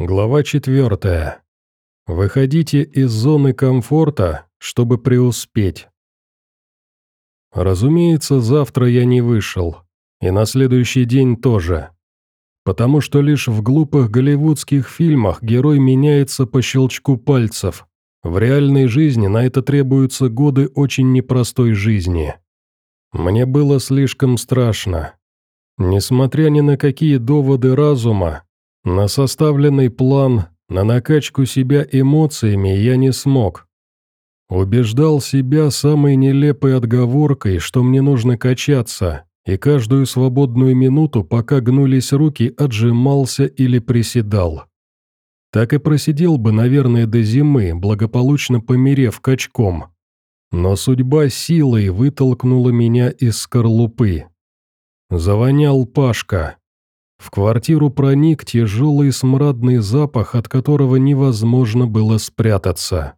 Глава четвертая. Выходите из зоны комфорта, чтобы преуспеть. Разумеется, завтра я не вышел. И на следующий день тоже. Потому что лишь в глупых голливудских фильмах герой меняется по щелчку пальцев. В реальной жизни на это требуются годы очень непростой жизни. Мне было слишком страшно. Несмотря ни на какие доводы разума, на составленный план, на накачку себя эмоциями я не смог. Убеждал себя самой нелепой отговоркой, что мне нужно качаться, и каждую свободную минуту, пока гнулись руки, отжимался или приседал. Так и просидел бы, наверное, до зимы, благополучно померев качком. Но судьба силой вытолкнула меня из скорлупы. Завонял Пашка. В квартиру проник тяжелый смрадный запах, от которого невозможно было спрятаться.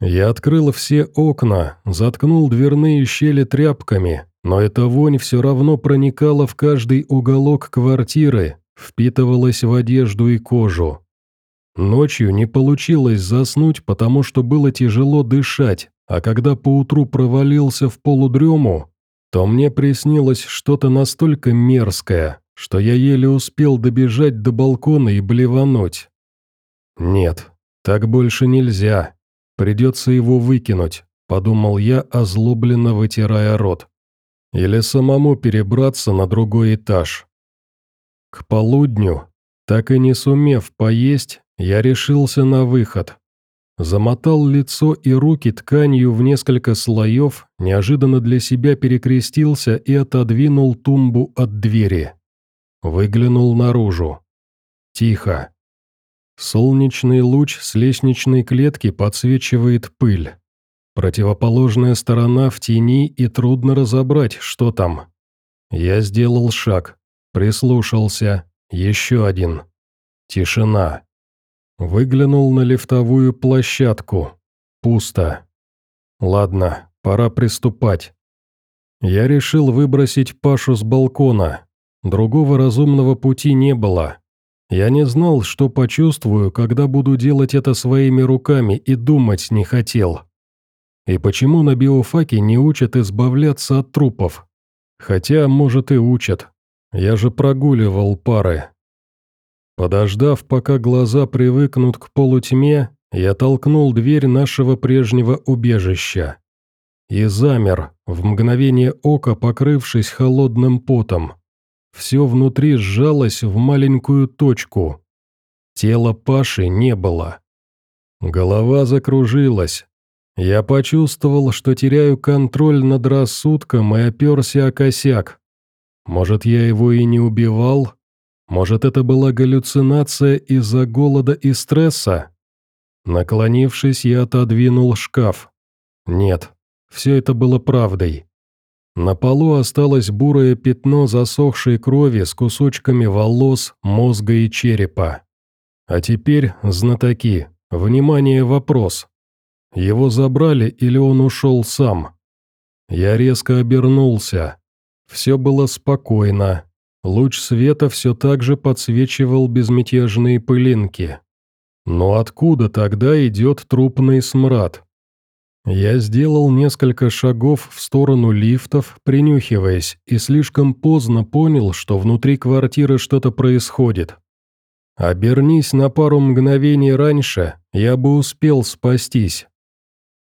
Я открыл все окна, заткнул дверные щели тряпками, но эта вонь все равно проникала в каждый уголок квартиры, впитывалась в одежду и кожу. Ночью не получилось заснуть, потому что было тяжело дышать, а когда поутру провалился в полудрему, то мне приснилось что-то настолько мерзкое, что я еле успел добежать до балкона и блевануть. «Нет, так больше нельзя. Придется его выкинуть», — подумал я, озлобленно вытирая рот. «Или самому перебраться на другой этаж». К полудню, так и не сумев поесть, я решился на выход. Замотал лицо и руки тканью в несколько слоев, неожиданно для себя перекрестился и отодвинул тумбу от двери. Выглянул наружу. Тихо. Солнечный луч с лестничной клетки подсвечивает пыль. Противоположная сторона в тени и трудно разобрать, что там. Я сделал шаг, прислушался, еще один. Тишина. Выглянул на лифтовую площадку. Пусто. Ладно, пора приступать. Я решил выбросить Пашу с балкона, Другого разумного пути не было. Я не знал, что почувствую, когда буду делать это своими руками, и думать не хотел. И почему на биофаке не учат избавляться от трупов? Хотя, может, и учат. Я же прогуливал пары. Подождав, пока глаза привыкнут к полутьме, я толкнул дверь нашего прежнего убежища. И замер, в мгновение ока покрывшись холодным потом. Все внутри сжалось в маленькую точку. Тела Паши не было. Голова закружилась. Я почувствовал, что теряю контроль над рассудком и оперся о косяк. Может, я его и не убивал? Может, это была галлюцинация из-за голода и стресса? Наклонившись, я отодвинул шкаф. Нет, все это было правдой. На полу осталось бурое пятно засохшей крови с кусочками волос, мозга и черепа. А теперь, знатоки, внимание, вопрос. Его забрали или он ушел сам? Я резко обернулся. Все было спокойно. Луч света все так же подсвечивал безмятежные пылинки. Но откуда тогда идет трупный смрад? Я сделал несколько шагов в сторону лифтов, принюхиваясь, и слишком поздно понял, что внутри квартиры что-то происходит. Обернись на пару мгновений раньше, я бы успел спастись.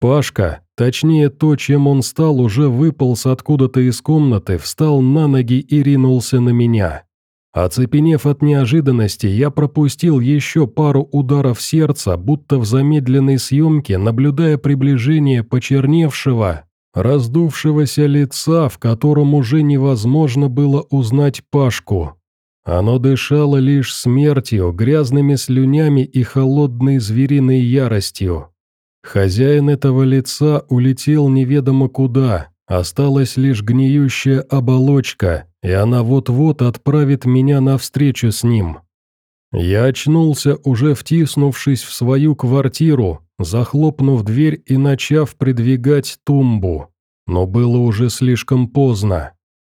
Пашка, точнее то, чем он стал, уже выполз откуда-то из комнаты, встал на ноги и ринулся на меня. Оцепенев от неожиданности, я пропустил еще пару ударов сердца, будто в замедленной съемке, наблюдая приближение почерневшего, раздувшегося лица, в котором уже невозможно было узнать Пашку. Оно дышало лишь смертью, грязными слюнями и холодной звериной яростью. Хозяин этого лица улетел неведомо куда, осталась лишь гниющая оболочка – и она вот-вот отправит меня навстречу с ним. Я очнулся, уже втиснувшись в свою квартиру, захлопнув дверь и начав придвигать тумбу. Но было уже слишком поздно.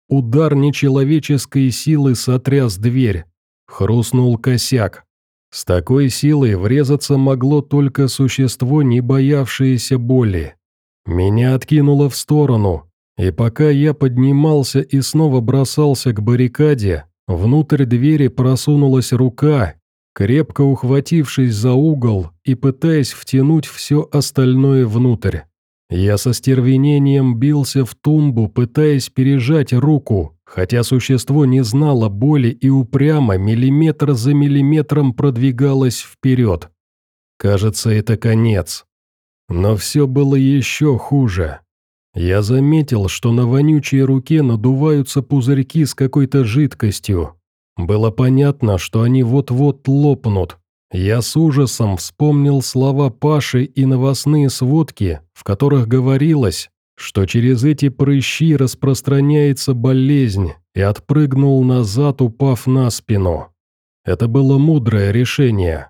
Удар нечеловеческой силы сотряс дверь. Хрустнул косяк. С такой силой врезаться могло только существо, не боявшееся боли. Меня откинуло в сторону, и пока я поднимался и снова бросался к баррикаде, внутрь двери просунулась рука, крепко ухватившись за угол и пытаясь втянуть все остальное внутрь. Я со стервенением бился в тумбу, пытаясь пережать руку, хотя существо не знало боли и упрямо миллиметр за миллиметром продвигалось вперед. Кажется, это конец. Но все было еще хуже. Я заметил, что на вонючей руке надуваются пузырьки с какой-то жидкостью. Было понятно, что они вот-вот лопнут. Я с ужасом вспомнил слова Паши и новостные сводки, в которых говорилось, что через эти прыщи распространяется болезнь, и отпрыгнул назад, упав на спину. Это было мудрое решение.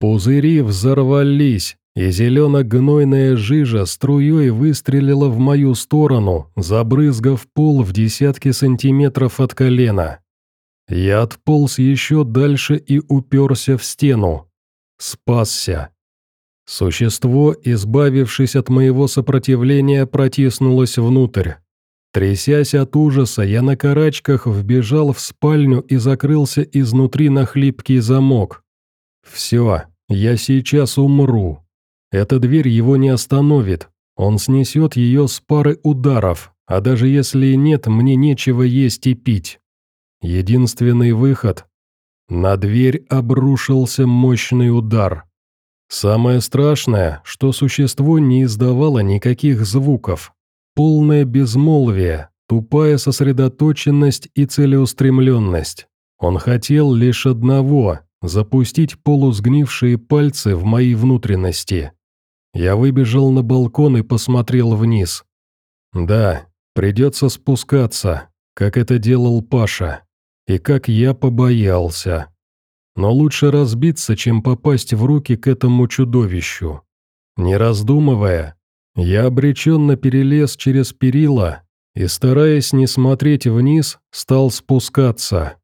Пузыри взорвались, и зелено-гнойная жижа струей выстрелила в мою сторону, забрызгав пол в десятки сантиметров от колена. Я отполз еще дальше и уперся в стену. Спасся. Существо, избавившись от моего сопротивления, протиснулось внутрь. Трясясь от ужаса, я на карачках вбежал в спальню и закрылся изнутри на хлипкий замок. «Все, я сейчас умру». Эта дверь его не остановит. Он снесет ее с пары ударов, а даже если и нет, мне нечего есть и пить. Единственный выход. На дверь обрушился мощный удар. Самое страшное, что существо не издавало никаких звуков. Полное безмолвие, тупая сосредоточенность и целеустремленность. Он хотел лишь одного – запустить полусгнившие пальцы в мои внутренности. Я выбежал на балкон и посмотрел вниз. Да, придется спускаться, как это делал Паша. И как я побоялся. Но лучше разбиться, чем попасть в руки к этому чудовищу. Не раздумывая, я обреченно перелез через перила и, стараясь не смотреть вниз, стал спускаться.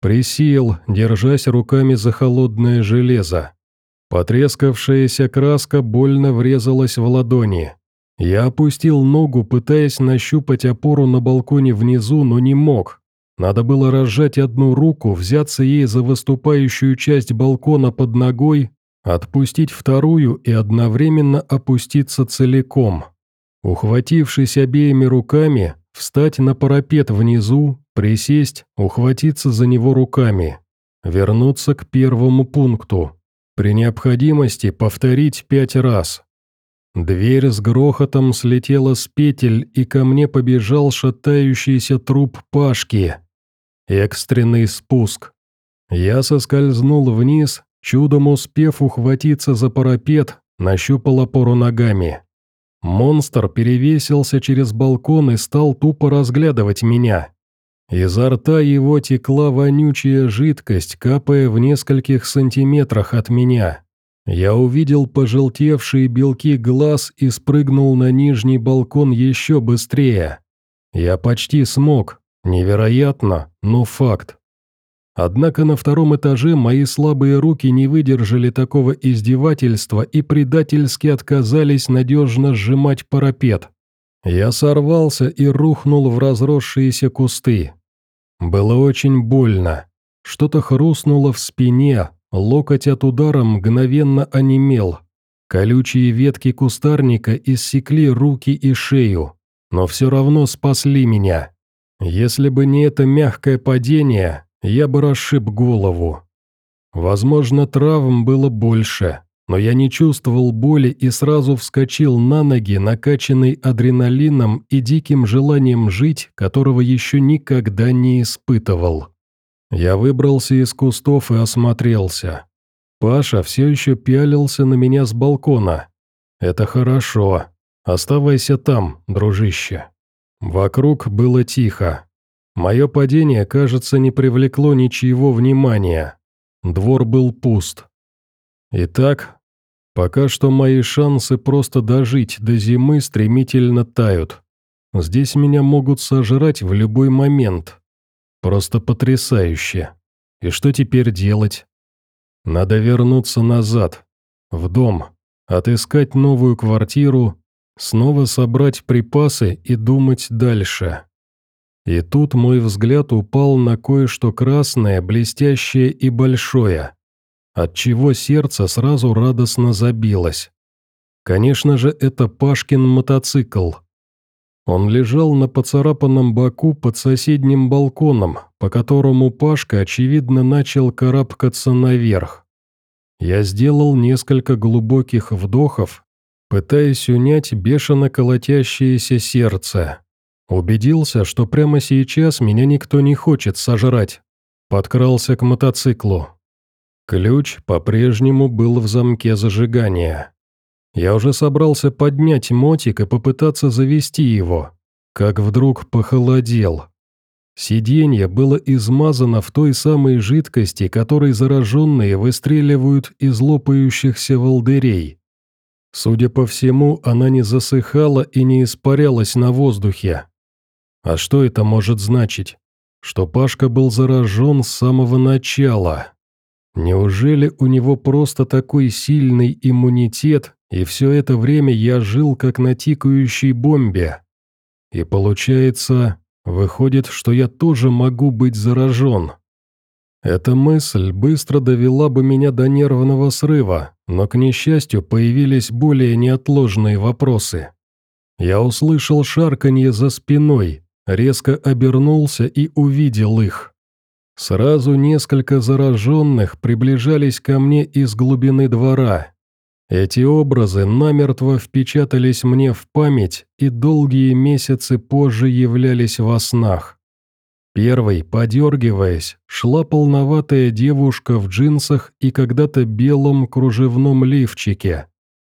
Присел, держась руками за холодное железо. Потрескавшаяся краска больно врезалась в ладони. Я опустил ногу, пытаясь нащупать опору на балконе внизу, но не мог. Надо было разжать одну руку, взяться ей за выступающую часть балкона под ногой, отпустить вторую и одновременно опуститься целиком. Ухватившись обеими руками, встать на парапет внизу, присесть, ухватиться за него руками. Вернуться к первому пункту. При необходимости повторить пять раз. Дверь с грохотом слетела с петель, и ко мне побежал шатающийся труп Пашки. Экстренный спуск. Я соскользнул вниз, чудом успев ухватиться за парапет, нащупал опору ногами. Монстр перевесился через балкон и стал тупо разглядывать меня. Изо рта его текла вонючая жидкость, капая в нескольких сантиметрах от меня. Я увидел пожелтевшие белки глаз и спрыгнул на нижний балкон еще быстрее. Я почти смог. Невероятно, но факт. Однако на втором этаже мои слабые руки не выдержали такого издевательства и предательски отказались надежно сжимать парапет. Я сорвался и рухнул в разросшиеся кусты. Было очень больно. Что-то хрустнуло в спине, локоть от удара мгновенно онемел. Колючие ветки кустарника иссекли руки и шею, но все равно спасли меня. Если бы не это мягкое падение, я бы расшиб голову. Возможно, травм было больше, но я не чувствовал боли и сразу вскочил на ноги, накачанный адреналином и диким желанием жить, которого еще никогда не испытывал. Я выбрался из кустов и осмотрелся. Паша все еще пялился на меня с балкона. «Это хорошо. Оставайся там, дружище». Вокруг было тихо. Мое падение, кажется, не привлекло ничьего внимания. Двор был пуст. Итак, Пока что мои шансы просто дожить до зимы стремительно тают. Здесь меня могут сожрать в любой момент. Просто потрясающе. И что теперь делать? Надо вернуться назад, в дом, отыскать новую квартиру, снова собрать припасы и думать дальше. И тут мой взгляд упал на кое-что красное, блестящее и большое, отчего сердце сразу радостно забилось. Конечно же, это Пашкин мотоцикл. Он лежал на поцарапанном боку под соседним балконом, по которому Пашка, очевидно, начал карабкаться наверх. Я сделал несколько глубоких вдохов, пытаясь унять бешено колотящееся сердце. Убедился, что прямо сейчас меня никто не хочет сожрать. Подкрался к мотоциклу. Ключ по-прежнему был в замке зажигания. Я уже собрался поднять мотик и попытаться завести его, как вдруг похолодел. Сиденье было измазано в той самой жидкости, которой зараженные выстреливают из лопающихся волдырей. Судя по всему, она не засыхала и не испарялась на воздухе. А что это может значить? Что Пашка был заражен с самого начала. Неужели у него просто такой сильный иммунитет, и все это время я жил как на тикающей бомбе? И получается, Выходит, что я тоже могу быть заражен. Эта мысль быстро довела бы меня до нервного срыва, но, к несчастью, появились более неотложные вопросы. Я услышал шарканье за спиной, резко обернулся и увидел их. Сразу несколько зараженных приближались ко мне из глубины двора, эти образы намертво впечатались мне в память и долгие месяцы позже являлись во снах. Первой, подергиваясь, шла полноватая девушка в джинсах и когда-то белом кружевном лифчике.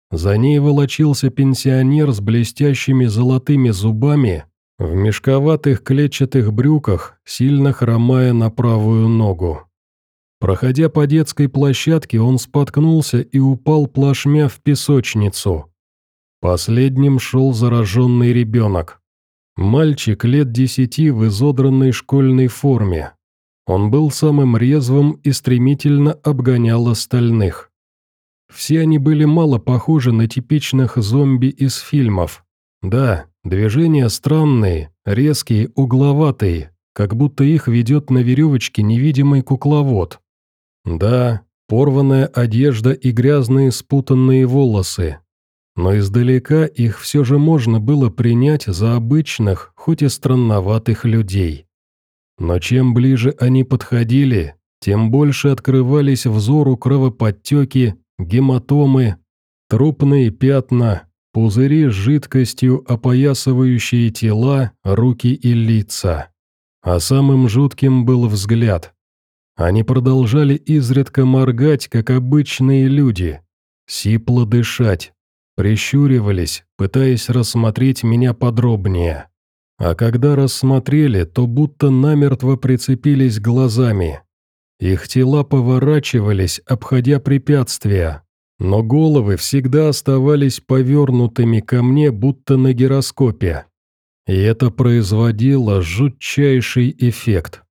За ней волочился пенсионер с блестящими золотыми зубами, в мешковатых клетчатых брюках, сильно хромая на правую ногу. Проходя по детской площадке, он споткнулся и упал плашмя в песочницу. Последним шел зараженный ребенок. Мальчик лет десяти в изодранной школьной форме. Он был самым резвым и стремительно обгонял остальных. Все они были мало похожи на типичных зомби из фильмов. Да, движения странные, резкие, угловатые, как будто их ведет на веревочке невидимый кукловод. Да, порванная одежда и грязные спутанные волосы. Но издалека их все же можно было принять за обычных, хоть и странноватых людей. Но чем ближе они подходили, тем больше открывались взору кровоподтеки, гематомы, трупные пятна, пузыри с жидкостью, опоясывающие тела, руки и лица. А самым жутким был взгляд, они продолжали изредка моргать, как обычные люди, сипло дышать, прищуривались, пытаясь рассмотреть меня подробнее. А когда рассмотрели, то будто намертво прицепились глазами. Их тела поворачивались, обходя препятствия, но головы всегда оставались повернутыми ко мне, будто на гироскопе. И это производило жутчайший эффект.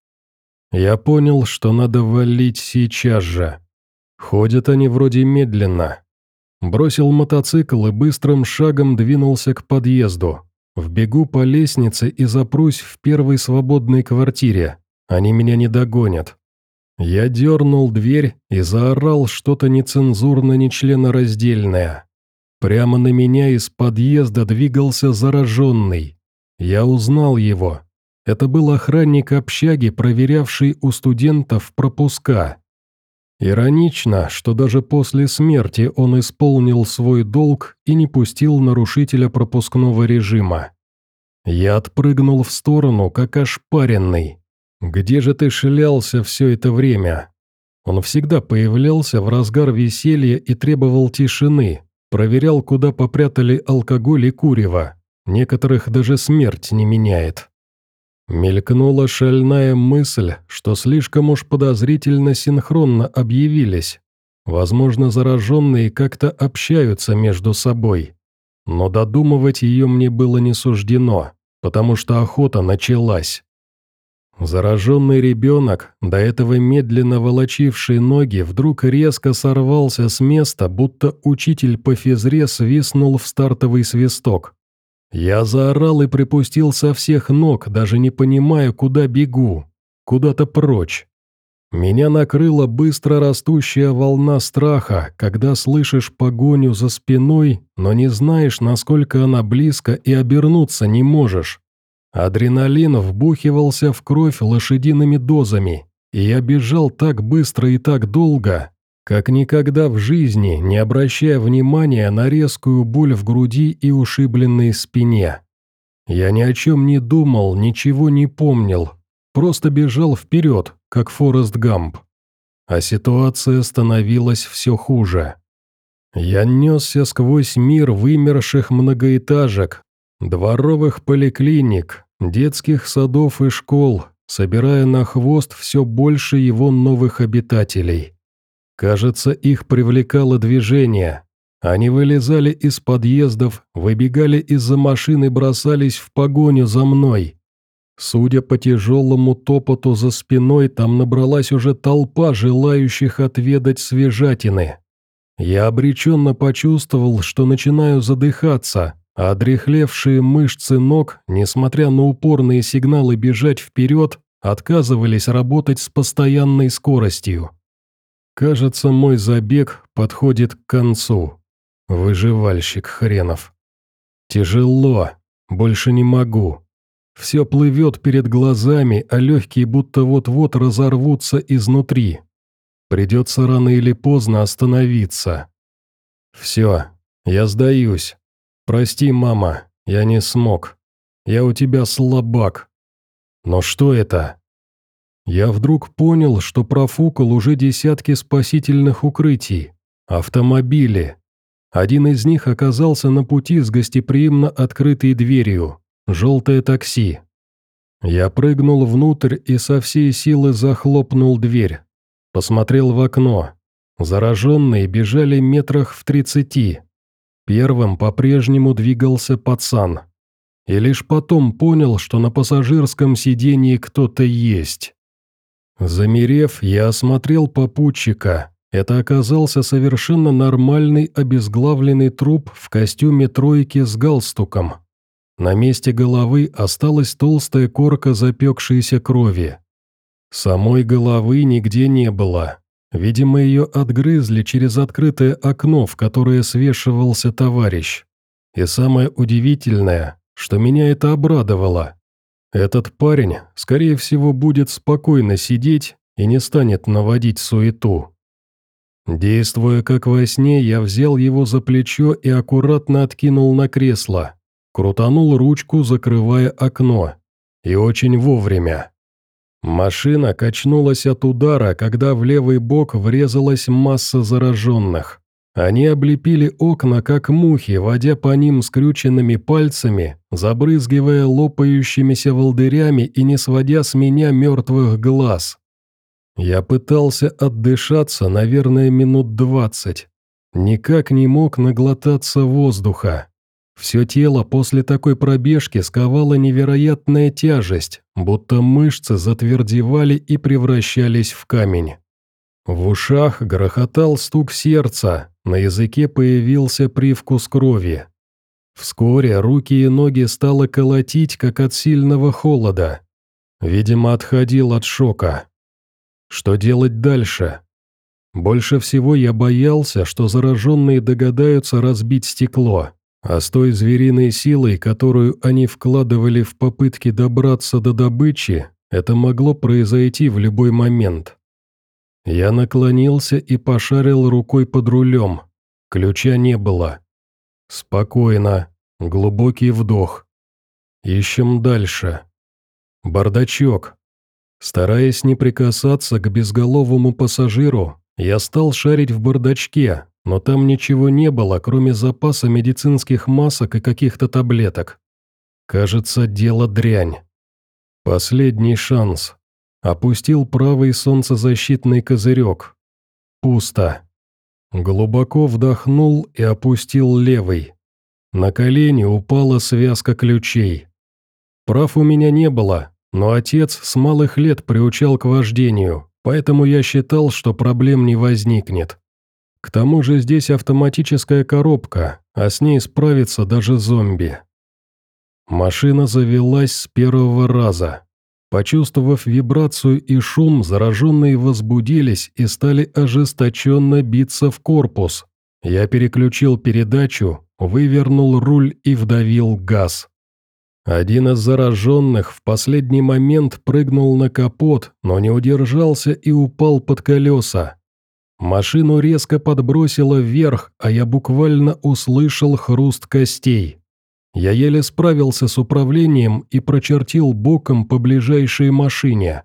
Я понял, что надо валить сейчас же. Ходят они вроде медленно. Бросил мотоцикл и быстрым шагом двинулся к подъезду. Вбегу по лестнице и запрусь в первой свободной квартире. Они меня не догонят. Я дернул дверь и заорал что-то нецензурно нечленораздельное. Прямо на меня из подъезда двигался зараженный. Я узнал его. Это был охранник общаги, проверявший у студентов пропуска. Иронично, что даже после смерти он исполнил свой долг и не пустил нарушителя пропускного режима. Я отпрыгнул в сторону, как ошпаренный. «Где же ты шлялся все это время?» Он всегда появлялся в разгар веселья и требовал тишины, проверял, куда попрятали алкоголь и курево. Некоторых даже смерть не меняет. Мелькнула шальная мысль, что слишком уж подозрительно синхронно объявились. Возможно, зараженные как-то общаются между собой. Но додумывать ее мне было не суждено, потому что охота началась. Зараженный ребенок, до этого медленно волочивший ноги, вдруг резко сорвался с места, будто учитель по физре свистнул в стартовый свисток. Я заорал и припустил со всех ног, даже не понимая, куда бегу. Куда-то прочь. Меня накрыла быстро растущая волна страха, когда слышишь погоню за спиной, но не знаешь, насколько она близко и обернуться не можешь. Адреналин вбухивался в кровь лошадиными дозами, и я бежал так быстро и так долго, как никогда в жизни, не обращая внимания на резкую боль в груди и ушибленной спине. Я ни о чем не думал, ничего не помнил, просто бежал вперед, как Форест Гамп. А ситуация становилась все хуже. Я несся сквозь мир вымерших многоэтажек, дворовых поликлиник, детских садов и школ, собирая на хвост все больше его новых обитателей. Кажется, их привлекало движение. Они вылезали из подъездов, выбегали из-за машин и бросались в погоню за мной. Судя по тяжелому топоту за спиной, там набралась уже толпа желающих отведать свежатины. Я обреченно почувствовал, что начинаю задыхаться, одрехлевшие мышцы ног, несмотря на упорные сигналы бежать вперед, отказывались работать с постоянной скоростью. Кажется, мой забег подходит к концу. Выживальщик хренов. Тяжело, больше не могу. Все плывет перед глазами, а легкие будто вот-вот разорвутся изнутри. Придется рано или поздно остановиться. Все, я сдаюсь. Прости, мама, я не смог. Я у тебя слабак. Но что это? Я вдруг понял, что профукал уже десятки спасительных укрытий. Автомобили. Один из них оказался на пути с гостеприимно открытой дверью. Желтое такси. Я прыгнул внутрь и со всей силы захлопнул дверь. Посмотрел в окно. Зараженные бежали метрах в тридцати. Первым по-прежнему двигался пацан. И лишь потом понял, что на пассажирском сидении кто-то есть. Замерев, я осмотрел попутчика. Это оказался совершенно нормальный обезглавленный труп в костюме тройки с галстуком. На месте головы осталась толстая корка запекшейся крови. Самой головы нигде не было. Видимо, ее отгрызли через открытое окно, в которое свешивался товарищ. И самое удивительное, что меня это обрадовало. Этот парень, скорее всего, будет спокойно сидеть и не станет наводить суету. Действуя как во сне, я взял его за плечо и аккуратно откинул на кресло крутанул ручку, закрывая окно. И очень вовремя. Машина качнулась от удара, когда в левый бок врезалась масса зараженных. Они облепили окна, как мухи, водя по ним скрюченными пальцами, забрызгивая лопающимися волдырями и не сводя с меня мертвых глаз. Я пытался отдышаться, наверное, минут двадцать. Никак не мог наглотаться воздуха. Все тело после такой пробежки сковала невероятная тяжесть, будто мышцы затвердевали и превращались в камень. В ушах грохотал стук сердца, на языке появился привкус крови. Вскоре руки и ноги стало колотить, как от сильного холода. Видимо, отходил от шока. Что делать дальше? Больше всего я боялся, что зараженные догадаются разбить стекло. А с той звериной силой, которую они вкладывали в попытки добраться до добычи, это могло произойти в любой момент. Я наклонился и пошарил рукой под рулем. Ключа не было. Спокойно. Глубокий вдох. Ищем дальше. Бардачок. Стараясь не прикасаться к безголовому пассажиру, я стал шарить в бардачке, но там ничего не было, кроме запаса медицинских масок и каких-то таблеток. Кажется, дело дрянь. Последний шанс. Опустил правый солнцезащитный козырек. Пусто. Глубоко вдохнул и опустил левый. На колени упала связка ключей. Прав у меня не было, но отец с малых лет приучал к вождению, поэтому я считал, что проблем не возникнет. К тому же здесь автоматическая коробка, а с ней справится даже зомби. Машина завелась с первого раза. Почувствовав вибрацию и шум, зараженные возбудились и стали ожесточенно биться в корпус. Я переключил передачу, вывернул руль и вдавил газ. Один из зараженных в последний момент прыгнул на капот, но не удержался и упал под колеса. Машину резко подбросило вверх, а я буквально услышал хруст костей. Я еле справился с управлением и прочертил боком по ближайшей машине.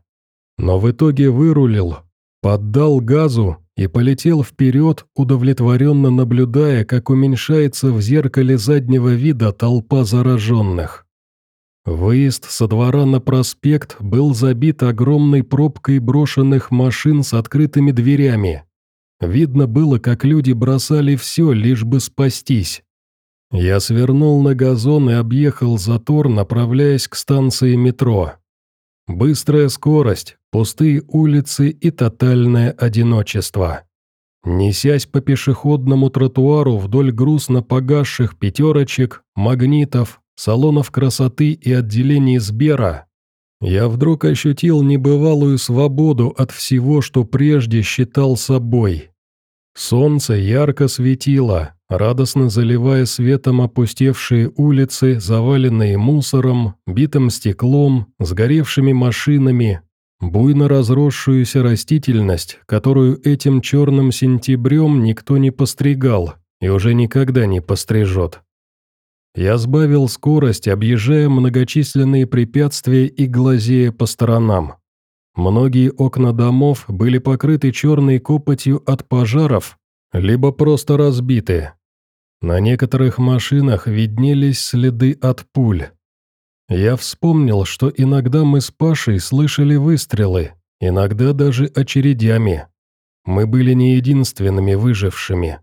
Но в итоге вырулил, поддал газу и полетел вперед, удовлетворенно наблюдая, как уменьшается в зеркале заднего вида толпа зараженных. Выезд со двора на проспект был забит огромной пробкой брошенных машин с открытыми дверями. Видно было, как люди бросали все, лишь бы спастись. Я свернул на газон и объехал затор, направляясь к станции метро. Быстрая скорость, пустые улицы и тотальное одиночество. Несясь по пешеходному тротуару вдоль грустно погасших пятерочек, магнитов, салонов красоты и отделений Сбера, я вдруг ощутил небывалую свободу от всего, что прежде считал собой. Солнце ярко светило, радостно заливая светом опустевшие улицы, заваленные мусором, битым стеклом, сгоревшими машинами, буйно разросшуюся растительность, которую этим черным сентябрем никто не постригал и уже никогда не пострижет. Я сбавил скорость, объезжая многочисленные препятствия и глазея по сторонам. Многие окна домов были покрыты черной копотью от пожаров, либо просто разбиты. На некоторых машинах виднелись следы от пуль. Я вспомнил, что иногда мы с Пашей слышали выстрелы, иногда даже очередями. Мы были не единственными выжившими.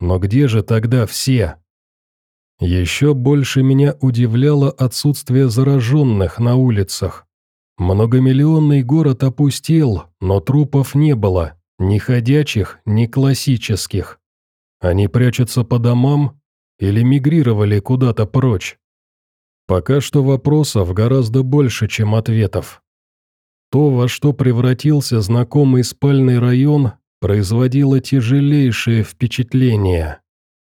Но где же тогда все? Еще больше меня удивляло отсутствие зараженных на улицах. Многомиллионный город опустел, но трупов не было, ни ходячих, ни классических. Они прячутся по домам или мигрировали куда-то прочь? Пока что вопросов гораздо больше, чем ответов. То, во что превратился знакомый спальный район, производило тяжелейшее впечатление.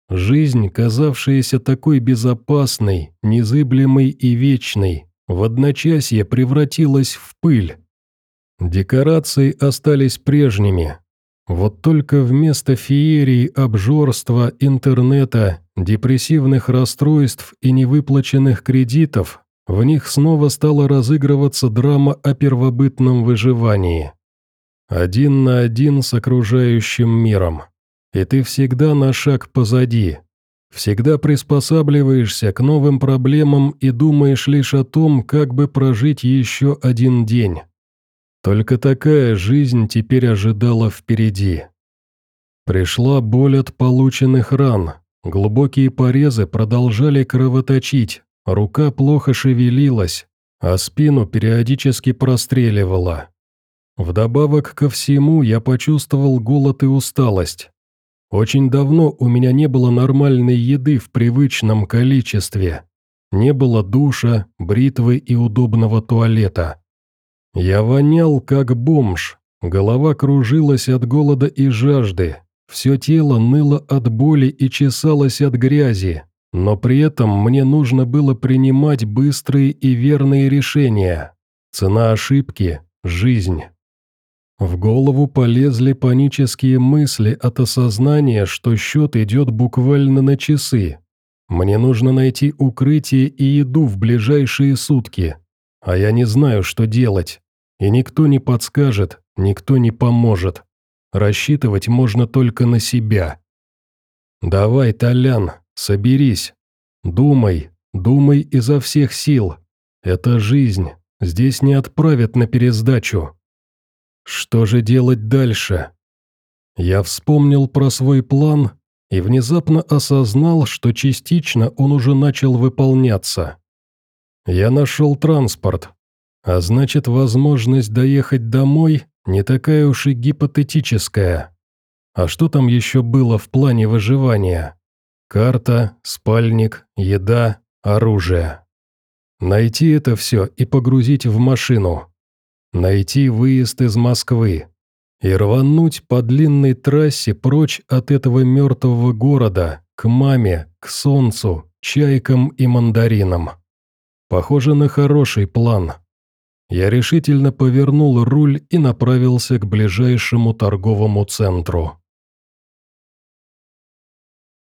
Жизнь, казавшаяся такой безопасной, незыблемой и вечной, в одночасье превратилась в пыль. Декорации остались прежними. Вот только вместо феерии обжорства, интернета, депрессивных расстройств и невыплаченных кредитов, в них снова стала разыгрываться драма о первобытном выживании. Один на один с окружающим миром. И ты всегда на шаг позади, Всегда приспосабливаешься к новым проблемам и думаешь лишь о том, как бы прожить еще один день. Только такая жизнь теперь ожидала впереди. Пришла боль от полученных ран, глубокие порезы продолжали кровоточить, рука плохо шевелилась, а спину периодически простреливала. Вдобавок ко всему я почувствовал голод и усталость. Очень давно у меня не было нормальной еды в привычном количестве. Не было душа, бритвы и удобного туалета. Я вонял, как бомж. Голова кружилась от голода и жажды. Все тело ныло от боли и чесалось от грязи. Но при этом мне нужно было принимать быстрые и верные решения. Цена ошибки – жизнь. В голову полезли панические мысли от осознания, что счет идет буквально на часы. Мне нужно найти укрытие и еду в ближайшие сутки. А я не знаю, что делать. И никто не подскажет, никто не поможет. Рассчитывать можно только на себя. Давай, Толян, соберись. Думай, думай изо всех сил. Это жизнь, здесь не отправят на пересдачу. Что же делать дальше? Я вспомнил про свой план и внезапно осознал, что частично он уже начал выполняться. Я нашел транспорт. А значит, возможность доехать домой не такая уж и гипотетическая. А что там еще было в плане выживания? Карта, спальник, еда, оружие. Найти это все и погрузить в машину. Найти выезд из Москвы. И рвануть по длинной трассе прочь от этого мертвого города, к маме, к солнцу, чайкам и мандаринам. Похоже на хороший план. Я решительно повернул руль и направился к ближайшему торговому центру.